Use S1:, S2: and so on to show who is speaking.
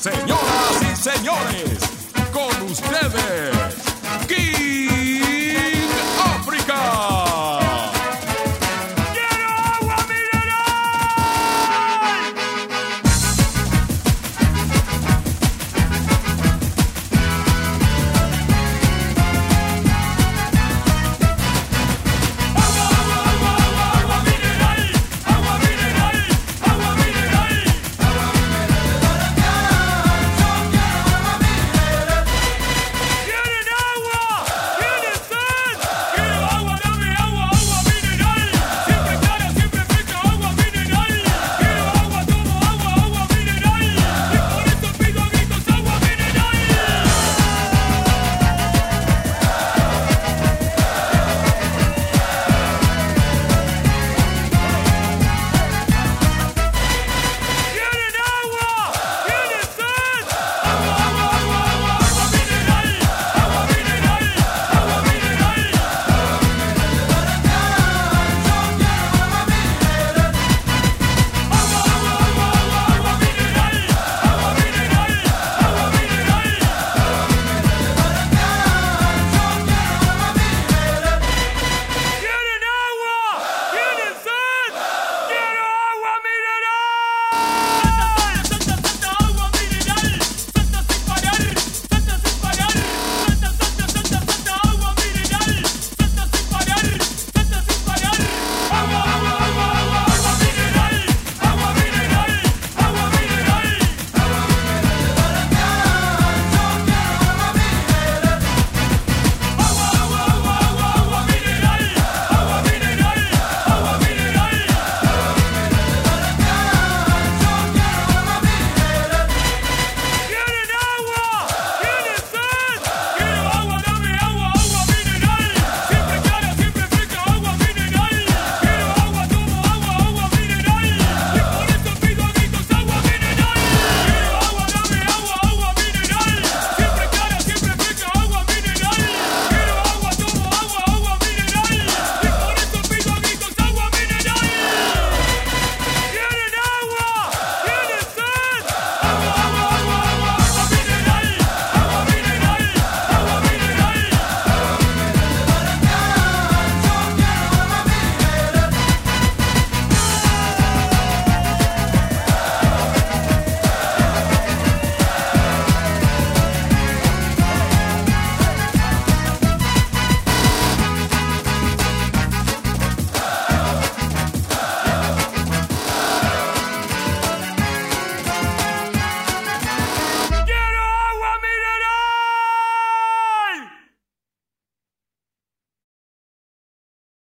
S1: Señoras y señores, con ustedes.